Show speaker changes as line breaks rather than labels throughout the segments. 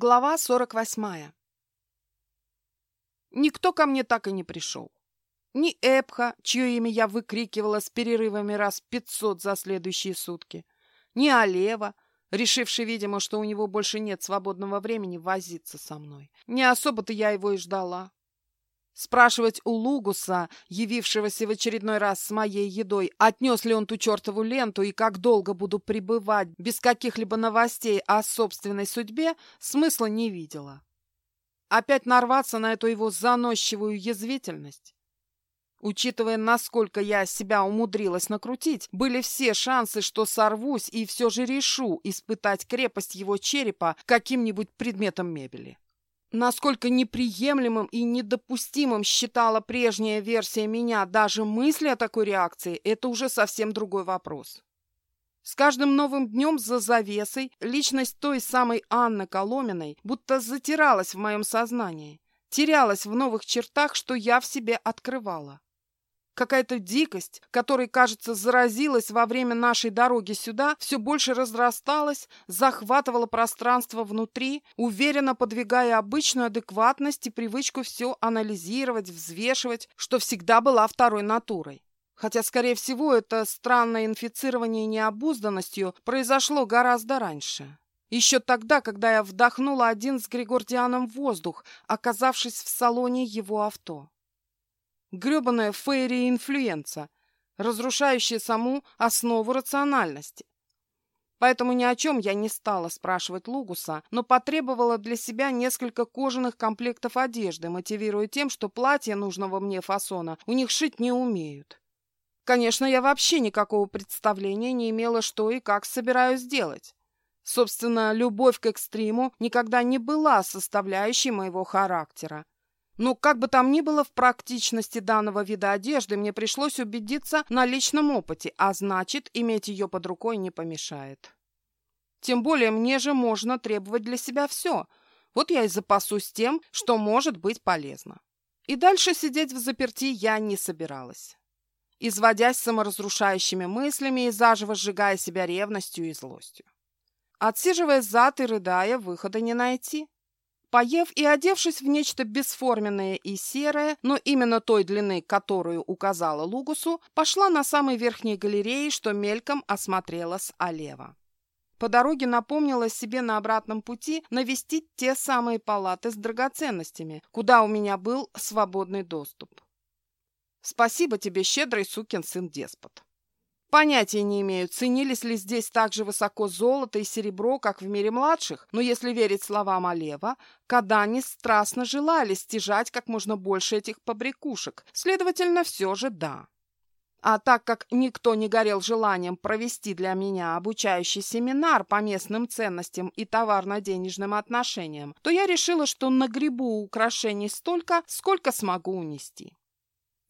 Глава 48. Никто ко мне так и не пришел. Ни Эпха, чье имя я выкрикивала с перерывами раз пятьсот за следующие сутки, ни Алева, решивший, видимо, что у него больше нет свободного времени возиться со мной. Не особо-то я его и ждала. Спрашивать у Лугуса, явившегося в очередной раз с моей едой, отнес ли он ту чертову ленту и как долго буду пребывать без каких-либо новостей о собственной судьбе, смысла не видела. Опять нарваться на эту его заносчивую язвительность? Учитывая, насколько я себя умудрилась накрутить, были все шансы, что сорвусь и все же решу испытать крепость его черепа каким-нибудь предметом мебели. Насколько неприемлемым и недопустимым считала прежняя версия меня даже мысли о такой реакции, это уже совсем другой вопрос. С каждым новым днем за завесой личность той самой Анны Коломиной будто затиралась в моем сознании, терялась в новых чертах, что я в себе открывала. Какая-то дикость, которой, кажется, заразилась во время нашей дороги сюда, все больше разрасталась, захватывала пространство внутри, уверенно подвигая обычную адекватность и привычку все анализировать, взвешивать, что всегда была второй натурой. Хотя, скорее всего, это странное инфицирование необузданностью произошло гораздо раньше. Еще тогда, когда я вдохнула один с Григордианом воздух, оказавшись в салоне его авто гребаная фейри-инфлюенца, разрушающая саму основу рациональности. Поэтому ни о чем я не стала спрашивать Лугуса, но потребовала для себя несколько кожаных комплектов одежды, мотивируя тем, что платья нужного мне фасона у них шить не умеют. Конечно, я вообще никакого представления не имела, что и как собираюсь делать. Собственно, любовь к экстриму никогда не была составляющей моего характера. Но как бы там ни было, в практичности данного вида одежды мне пришлось убедиться на личном опыте, а значит, иметь ее под рукой не помешает. Тем более мне же можно требовать для себя все. Вот я и запасусь тем, что может быть полезно. И дальше сидеть в заперти я не собиралась. Изводясь саморазрушающими мыслями и заживо сжигая себя ревностью и злостью. Отсиживая зад и рыдая, выхода не найти. Поев и одевшись в нечто бесформенное и серое, но именно той длины, которую указала Лугусу, пошла на самой верхней галерее, что мельком осмотрела с Алева. По дороге напомнила себе на обратном пути навестить те самые палаты с драгоценностями, куда у меня был свободный доступ. Спасибо тебе, щедрый сукин сын-деспот. Понятия не имею, ценились ли здесь так же высоко золото и серебро, как в мире младших, но если верить словам Алева, Кадани страстно желали стяжать как можно больше этих побрякушек, следовательно, все же да. А так как никто не горел желанием провести для меня обучающий семинар по местным ценностям и товарно-денежным отношениям, то я решила, что нагребу украшений столько, сколько смогу унести.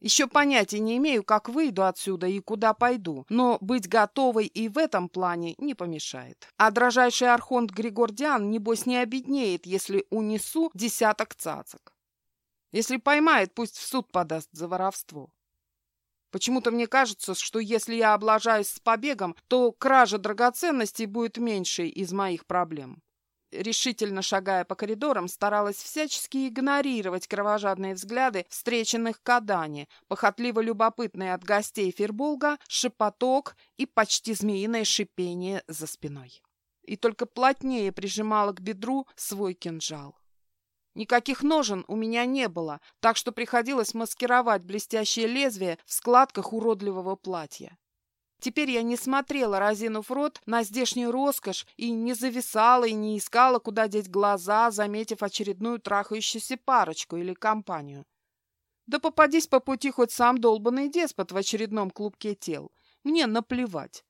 Еще понятия не имею, как выйду отсюда и куда пойду, но быть готовой и в этом плане не помешает. А дрожайший архонт Григордиан, небось, не обеднеет, если унесу десяток цацок. Если поймает, пусть в суд подаст за воровство. Почему-то мне кажется, что если я облажаюсь с побегом, то кража драгоценностей будет меньшей из моих проблем решительно шагая по коридорам, старалась всячески игнорировать кровожадные взгляды встреченных Кадани, похотливо любопытные от гостей Ферболга, шепоток и почти змеиное шипение за спиной. И только плотнее прижимала к бедру свой кинжал. Никаких ножен у меня не было, так что приходилось маскировать блестящее лезвие в складках уродливого платья. Теперь я не смотрела, разинув рот, на здешнюю роскошь и не зависала и не искала, куда деть глаза, заметив очередную трахающуюся парочку или компанию. Да попадись по пути хоть сам долбанный деспот в очередном клубке тел. Мне наплевать.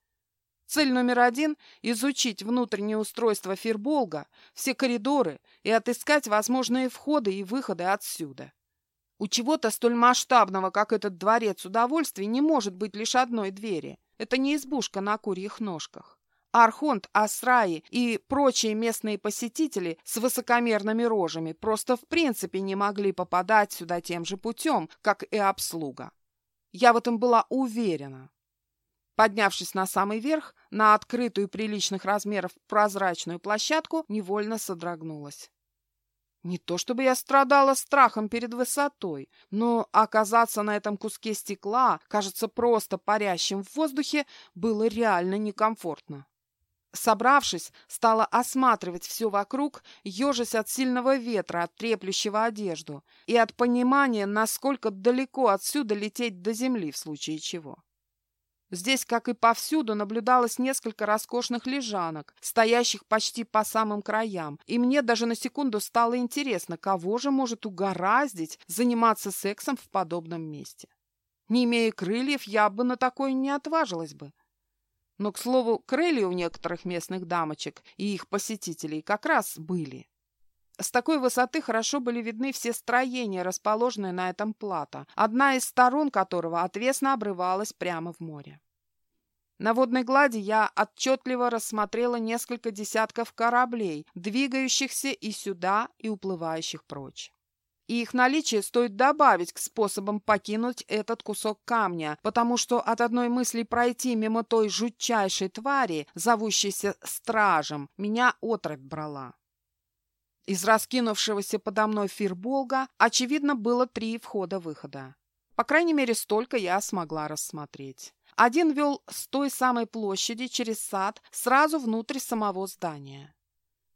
Цель номер один – изучить внутреннее устройство Фирболга, все коридоры и отыскать возможные входы и выходы отсюда. У чего-то столь масштабного, как этот дворец удовольствий, не может быть лишь одной двери – это не избушка на курьих ножках. Архонт, Асраи и прочие местные посетители с высокомерными рожами просто в принципе не могли попадать сюда тем же путем, как и обслуга. Я в этом была уверена. Поднявшись на самый верх, на открытую приличных размеров прозрачную площадку, невольно содрогнулась. Не то чтобы я страдала страхом перед высотой, но оказаться на этом куске стекла, кажется, просто парящим в воздухе, было реально некомфортно. Собравшись, стала осматривать все вокруг, ежась от сильного ветра, от треплющего одежду и от понимания, насколько далеко отсюда лететь до земли в случае чего. Здесь, как и повсюду, наблюдалось несколько роскошных лежанок, стоящих почти по самым краям, и мне даже на секунду стало интересно, кого же может угораздить заниматься сексом в подобном месте. Не имея крыльев, я бы на такое не отважилась бы. Но, к слову, крылья у некоторых местных дамочек и их посетителей как раз были. С такой высоты хорошо были видны все строения, расположенные на этом плато, одна из сторон которого отвесно обрывалась прямо в море. На водной глади я отчетливо рассмотрела несколько десятков кораблей, двигающихся и сюда, и уплывающих прочь. И их наличие стоит добавить к способам покинуть этот кусок камня, потому что от одной мысли пройти мимо той жутчайшей твари, зовущейся Стражем, меня отрыв брала. Из раскинувшегося подо мной фирболга, очевидно, было три входа-выхода. По крайней мере, столько я смогла рассмотреть. Один вел с той самой площади через сад сразу внутрь самого здания.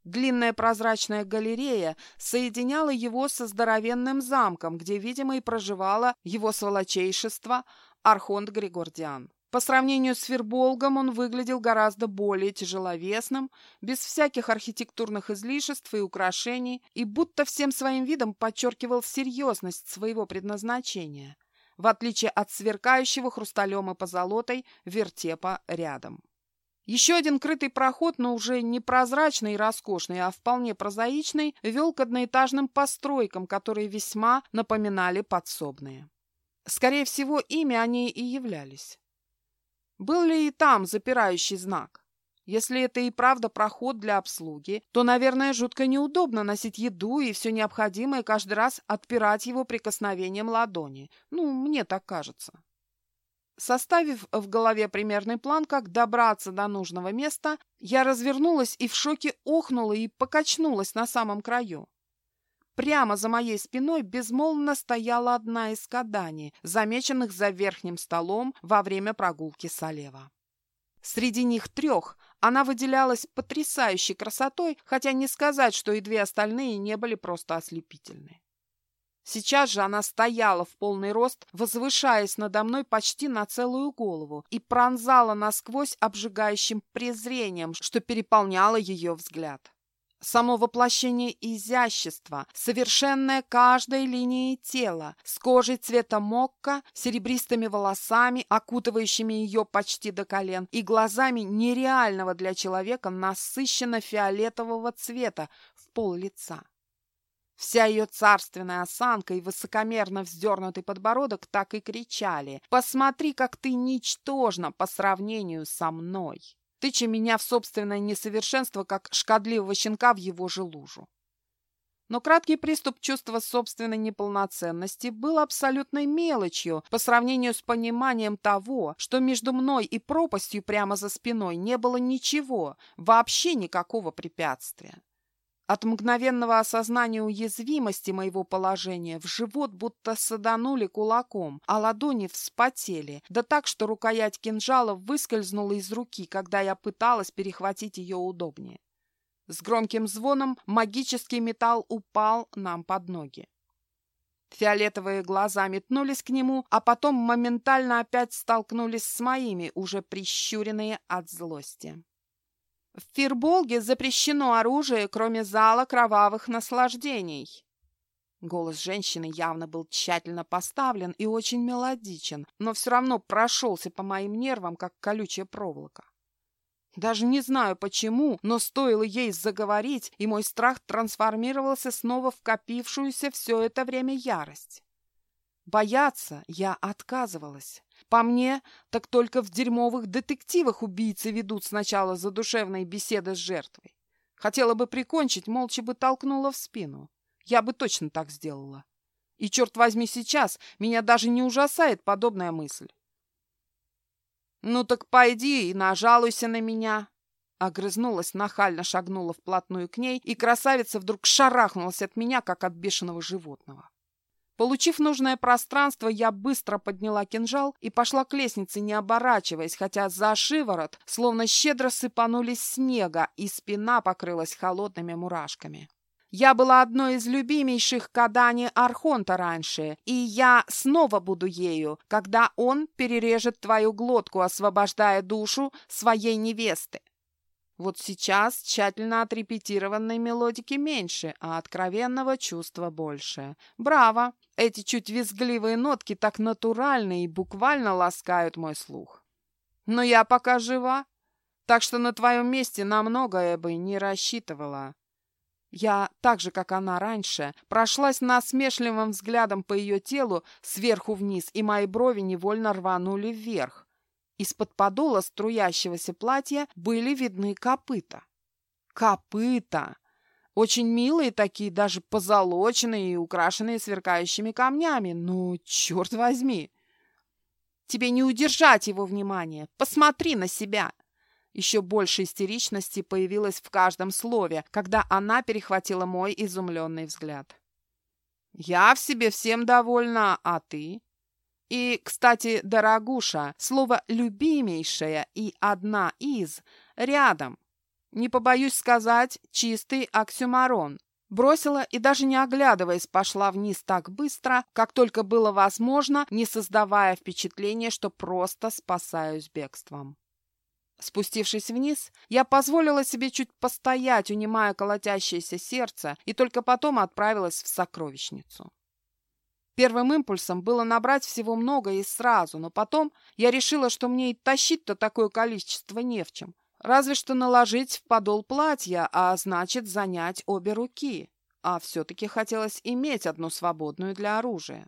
Длинная прозрачная галерея соединяла его со здоровенным замком, где, видимо, и проживало его сволочейшество Архонт Григордиан. По сравнению с Ферболгом он выглядел гораздо более тяжеловесным, без всяких архитектурных излишеств и украшений, и будто всем своим видом подчеркивал серьезность своего предназначения, в отличие от сверкающего хрусталем и позолотой вертепа рядом. Еще один крытый проход, но уже не прозрачный и роскошный, а вполне прозаичный, вел к одноэтажным постройкам, которые весьма напоминали подсобные. Скорее всего, ими они и являлись. Был ли и там запирающий знак? Если это и правда проход для обслуги, то, наверное, жутко неудобно носить еду и все необходимое каждый раз отпирать его прикосновением ладони. Ну, мне так кажется. Составив в голове примерный план, как добраться до нужного места, я развернулась и в шоке охнула и покачнулась на самом краю. Прямо за моей спиной безмолвно стояла одна из кадани, замеченных за верхним столом во время прогулки с Олева. Среди них трех она выделялась потрясающей красотой, хотя не сказать, что и две остальные не были просто ослепительны. Сейчас же она стояла в полный рост, возвышаясь надо мной почти на целую голову и пронзала насквозь обжигающим презрением, что переполняло ее взгляд. Само воплощение изящества, совершенная каждой линией тела, с кожей цвета мокка, серебристыми волосами, окутывающими ее почти до колен, и глазами нереального для человека насыщенно-фиолетового цвета в пол лица. Вся ее царственная осанка и высокомерно вздернутый подбородок так и кричали «Посмотри, как ты ничтожна по сравнению со мной!» Тыча меня в собственное несовершенство, как шкодливого щенка в его же лужу. Но краткий приступ чувства собственной неполноценности был абсолютной мелочью по сравнению с пониманием того, что между мной и пропастью прямо за спиной не было ничего, вообще никакого препятствия. От мгновенного осознания уязвимости моего положения в живот будто саданули кулаком, а ладони вспотели, да так, что рукоять кинжала выскользнула из руки, когда я пыталась перехватить ее удобнее. С громким звоном магический металл упал нам под ноги. Фиолетовые глаза метнулись к нему, а потом моментально опять столкнулись с моими, уже прищуренные от злости. В Фирболге запрещено оружие, кроме зала кровавых наслаждений. Голос женщины явно был тщательно поставлен и очень мелодичен, но все равно прошелся по моим нервам, как колючая проволока. Даже не знаю почему, но стоило ей заговорить, и мой страх трансформировался снова в копившуюся все это время ярость. Бояться я отказывалась. По мне, так только в дерьмовых детективах убийцы ведут сначала задушевные беседы с жертвой. Хотела бы прикончить, молча бы толкнула в спину. Я бы точно так сделала. И, черт возьми, сейчас меня даже не ужасает подобная мысль. «Ну так пойди и нажалуйся на меня!» Огрызнулась, нахально шагнула вплотную к ней, и красавица вдруг шарахнулась от меня, как от бешеного животного. Получив нужное пространство, я быстро подняла кинжал и пошла к лестнице, не оборачиваясь, хотя за шиворот словно щедро сыпанулись снега, и спина покрылась холодными мурашками. Я была одной из любимейших Кадани Архонта раньше, и я снова буду ею, когда он перережет твою глотку, освобождая душу своей невесты. Вот сейчас тщательно отрепетированной мелодики меньше, а откровенного чувства больше. Браво! Эти чуть визгливые нотки так натуральны и буквально ласкают мой слух. Но я пока жива, так что на твоем месте на многое бы не рассчитывала. Я, так же, как она раньше, прошлась насмешливым взглядом по ее телу сверху вниз, и мои брови невольно рванули вверх. Из-под подола струящегося платья были видны копыта. Копыта! Очень милые такие, даже позолоченные и украшенные сверкающими камнями. Ну, черт возьми! Тебе не удержать его внимание. Посмотри на себя!» Еще больше истеричности появилось в каждом слове, когда она перехватила мой изумленный взгляд. «Я в себе всем довольна, а ты?» И, кстати, дорогуша, слово «любимейшая» и «одна из» рядом. Не побоюсь сказать, чистый оксюмарон. Бросила и даже не оглядываясь пошла вниз так быстро, как только было возможно, не создавая впечатления, что просто спасаюсь бегством. Спустившись вниз, я позволила себе чуть постоять, унимая колотящееся сердце, и только потом отправилась в сокровищницу. Первым импульсом было набрать всего много и сразу, но потом я решила, что мне и тащить-то такое количество не в чем. Разве что наложить в подол платья, а значит занять обе руки. А все-таки хотелось иметь одну свободную для оружия.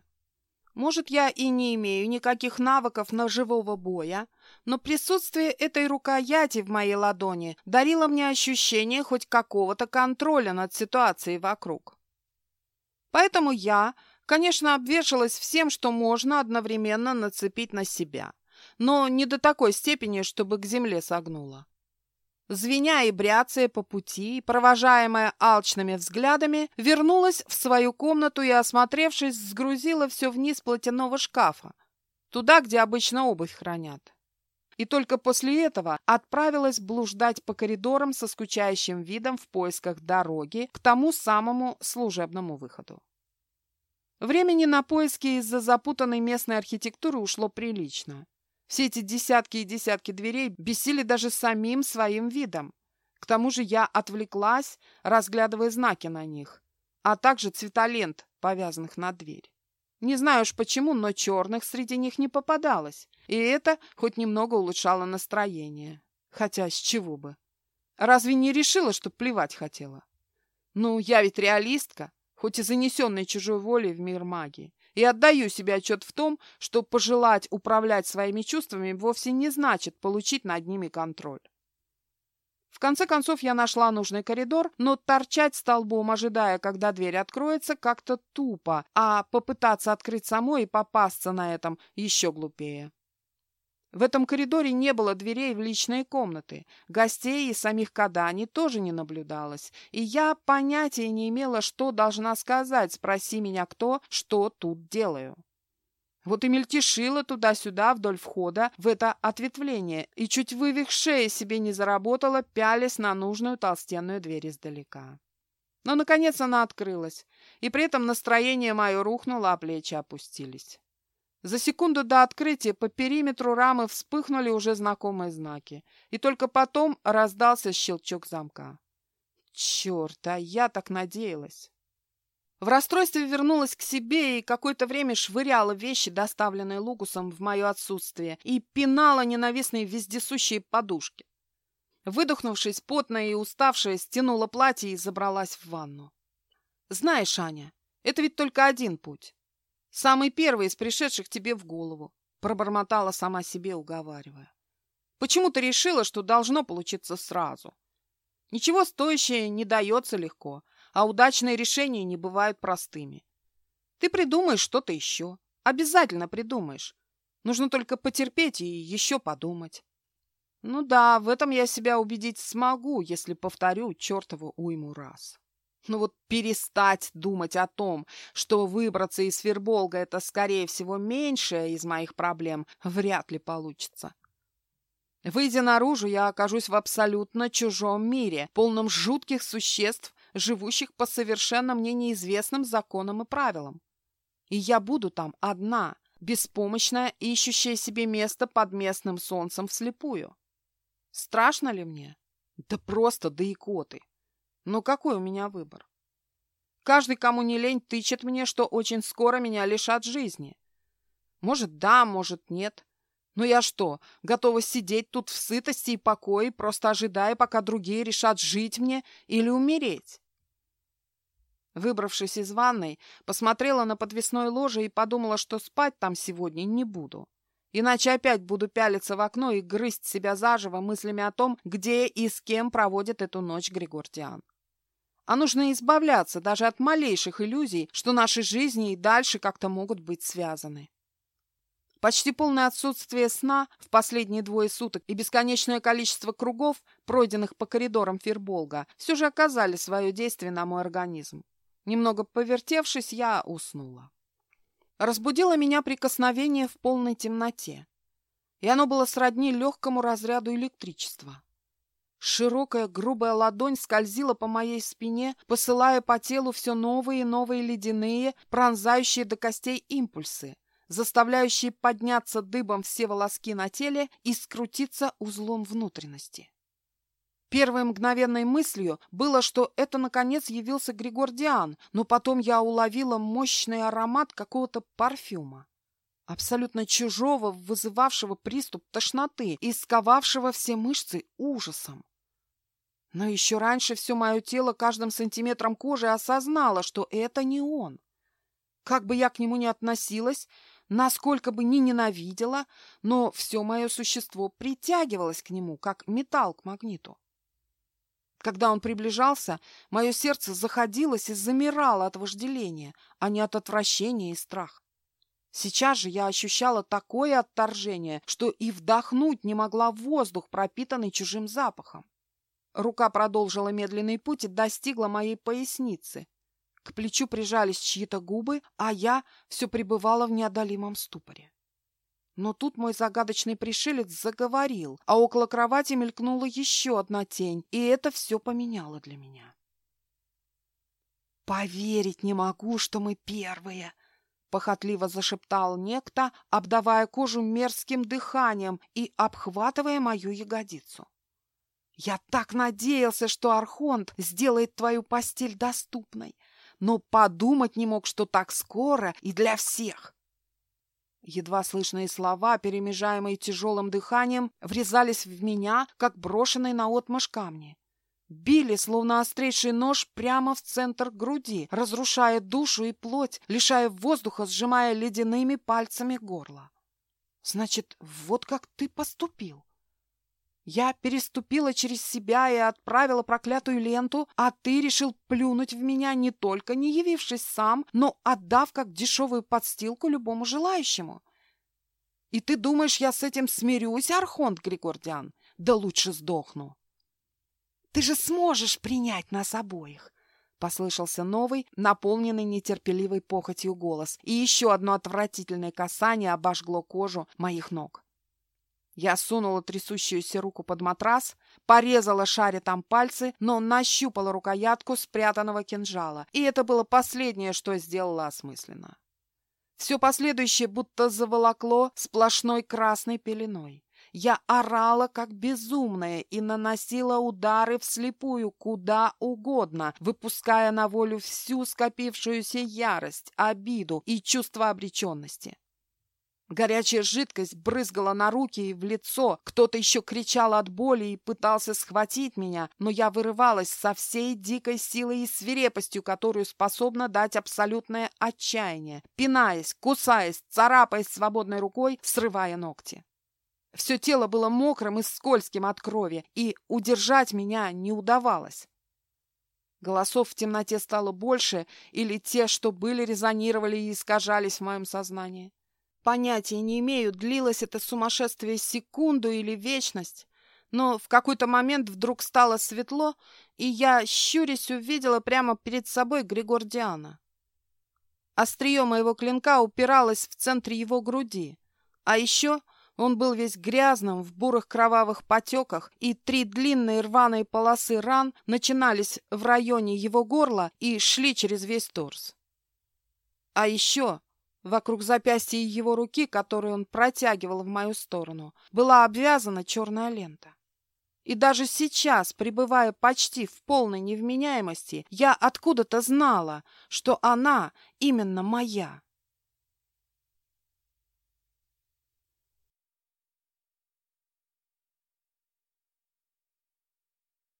Может, я и не имею никаких навыков ножевого боя, но присутствие этой рукояти в моей ладони дарило мне ощущение хоть какого-то контроля над ситуацией вокруг. Поэтому я, конечно, обвешалась всем, что можно одновременно нацепить на себя, но не до такой степени, чтобы к земле согнула. Звеня и бряцая по пути, провожаемая алчными взглядами, вернулась в свою комнату и, осмотревшись, сгрузила все вниз платяного шкафа, туда, где обычно обувь хранят. И только после этого отправилась блуждать по коридорам со скучающим видом в поисках дороги к тому самому служебному выходу. Времени на поиски из-за запутанной местной архитектуры ушло прилично. Все эти десятки и десятки дверей бесили даже самим своим видом. К тому же я отвлеклась, разглядывая знаки на них, а также цветолент, повязанных на дверь. Не знаю уж почему, но черных среди них не попадалось, и это хоть немного улучшало настроение. Хотя с чего бы? Разве не решила, что плевать хотела? Ну, я ведь реалистка, хоть и занесенная чужой волей в мир магии и отдаю себе отчет в том, что пожелать управлять своими чувствами вовсе не значит получить над ними контроль. В конце концов я нашла нужный коридор, но торчать столбом, ожидая, когда дверь откроется, как-то тупо, а попытаться открыть самой и попасться на этом еще глупее. В этом коридоре не было дверей в личные комнаты. Гостей и самих Кадани тоже не наблюдалось. И я понятия не имела, что должна сказать, спроси меня кто, что тут делаю. Вот и мельтешила туда-сюда вдоль входа в это ответвление и чуть вывих шеи себе не заработала, пялясь на нужную толстенную дверь издалека. Но, наконец, она открылась, и при этом настроение мое рухнуло, а плечи опустились. За секунду до открытия по периметру рамы вспыхнули уже знакомые знаки, и только потом раздался щелчок замка. Черт, а я так надеялась. В расстройстве вернулась к себе и какое-то время швыряла вещи, доставленные Лукусом в мое отсутствие, и пинала ненавистные вездесущие подушки. Выдохнувшись, потная и уставшая, стянула платье и забралась в ванну. Знаешь, Аня, это ведь только один путь. Самый первый из пришедших тебе в голову, пробормотала сама себе, уговаривая. Почему ты решила, что должно получиться сразу? Ничего стоящее не дается легко, а удачные решения не бывают простыми. Ты придумаешь что-то еще. Обязательно придумаешь. Нужно только потерпеть и еще подумать. Ну да, в этом я себя убедить смогу, если повторю чертову уйму раз. Но вот перестать думать о том, что выбраться из Ферболга – это, скорее всего, меньшее из моих проблем, вряд ли получится. Выйдя наружу, я окажусь в абсолютно чужом мире, полном жутких существ, живущих по совершенно мне неизвестным законам и правилам. И я буду там одна, беспомощная, ищущая себе место под местным солнцем вслепую. Страшно ли мне? Да просто да икоты. Но какой у меня выбор? Каждый, кому не лень, тычет мне, что очень скоро меня лишат жизни. Может, да, может, нет. Но я что, готова сидеть тут в сытости и покое, просто ожидая, пока другие решат жить мне или умереть? Выбравшись из ванной, посмотрела на подвесное ложе и подумала, что спать там сегодня не буду. Иначе опять буду пялиться в окно и грызть себя заживо мыслями о том, где и с кем проводит эту ночь Григордиан. А нужно избавляться даже от малейших иллюзий, что наши жизни и дальше как-то могут быть связаны. Почти полное отсутствие сна в последние двое суток и бесконечное количество кругов, пройденных по коридорам Фирболга, все же оказали свое действие на мой организм. Немного повертевшись, я уснула. Разбудило меня прикосновение в полной темноте, и оно было сродни легкому разряду электричества. Широкая грубая ладонь скользила по моей спине, посылая по телу все новые и новые ледяные, пронзающие до костей импульсы, заставляющие подняться дыбом все волоски на теле и скрутиться узлом внутренности. Первой мгновенной мыслью было, что это, наконец, явился Григордиан, но потом я уловила мощный аромат какого-то парфюма. Абсолютно чужого, вызывавшего приступ тошноты и сковавшего все мышцы ужасом. Но еще раньше все мое тело каждым сантиметром кожи осознало, что это не он. Как бы я к нему ни относилась, насколько бы ни ненавидела, но все мое существо притягивалось к нему, как металл к магниту. Когда он приближался, мое сердце заходилось и замирало от вожделения, а не от отвращения и страха. Сейчас же я ощущала такое отторжение, что и вдохнуть не могла воздух, пропитанный чужим запахом. Рука продолжила медленный путь и достигла моей поясницы. К плечу прижались чьи-то губы, а я все пребывала в неодолимом ступоре. Но тут мой загадочный пришелец заговорил, а около кровати мелькнула еще одна тень, и это все поменяло для меня. «Поверить не могу, что мы первые!» — похотливо зашептал некто, обдавая кожу мерзким дыханием и обхватывая мою ягодицу. «Я так надеялся, что Архонт сделает твою постель доступной, но подумать не мог, что так скоро и для всех. Едва слышные слова, перемежаемые тяжелым дыханием, врезались в меня, как брошенные наотмашь камни. Били, словно острейший нож, прямо в центр груди, разрушая душу и плоть, лишая воздуха, сжимая ледяными пальцами горло. «Значит, вот как ты поступил?» Я переступила через себя и отправила проклятую ленту, а ты решил плюнуть в меня не только не явившись сам, но отдав как дешевую подстилку любому желающему. И ты думаешь, я с этим смирюсь, Архонт Григордиан? Да лучше сдохну. Ты же сможешь принять нас обоих. Послышался новый, наполненный нетерпеливой похотью голос, и еще одно отвратительное касание обожгло кожу моих ног. Я сунула трясущуюся руку под матрас, порезала шаре там пальцы, но нащупала рукоятку спрятанного кинжала, и это было последнее, что сделала осмысленно. Все последующее будто заволокло сплошной красной пеленой. Я орала, как безумная, и наносила удары вслепую куда угодно, выпуская на волю всю скопившуюся ярость, обиду и чувство обреченности. Горячая жидкость брызгала на руки и в лицо. Кто-то еще кричал от боли и пытался схватить меня, но я вырывалась со всей дикой силой и свирепостью, которую способна дать абсолютное отчаяние, пинаясь, кусаясь, царапаясь свободной рукой, срывая ногти. Все тело было мокрым и скользким от крови, и удержать меня не удавалось. Голосов в темноте стало больше, или те, что были, резонировали и искажались в моем сознании. Понятия не имею, длилось это сумасшествие секунду или вечность, но в какой-то момент вдруг стало светло, и я, щурясь, увидела прямо перед собой Григордиана. Острие моего клинка упиралось в центре его груди, а еще он был весь грязным, в бурых кровавых потеках, и три длинные рваные полосы ран начинались в районе его горла и шли через весь торс. А еще вокруг запястья его руки, которую он протягивал в мою сторону, была обвязана черная лента. И даже сейчас, пребывая почти в полной невменяемости, я откуда-то знала, что она именно моя.